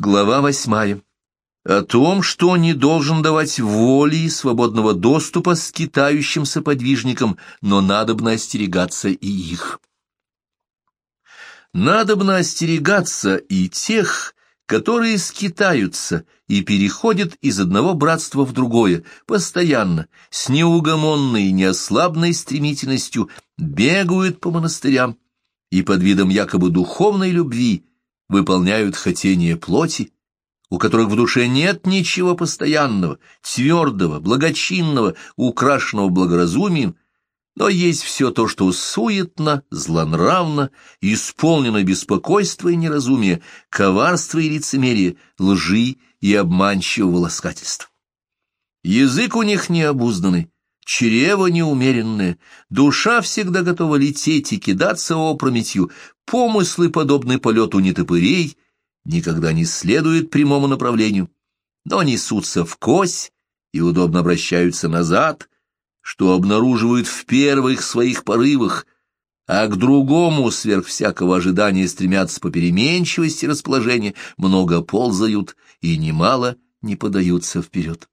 Глава восьмая. О том, что не должен давать воли и свободного доступа скитающимся подвижникам, но надобно остерегаться и их. Надобно остерегаться и тех, которые скитаются и переходят из одного братства в другое, постоянно, с неугомонной неослабной стремительностью бегают по монастырям и под видом якобы духовной любви выполняют хотение плоти, у которых в душе нет ничего постоянного, твердого, благочинного, украшенного благоразумием, но есть все то, что суетно, злонравно, исполнено беспокойства и неразумия, коварства и лицемерия, лжи и обманчивого ласкательства. Язык у них необузданный, чрево неумеренное, душа всегда готова лететь и кидаться опрометью, помыслы подобны полету нетопырей, никогда не следуют прямому направлению, но несутся в кось и удобно обращаются назад, что обнаруживают в первых своих порывах, а к другому сверх всякого ожидания стремятся по переменчивости расположения, много ползают и немало не подаются вперед.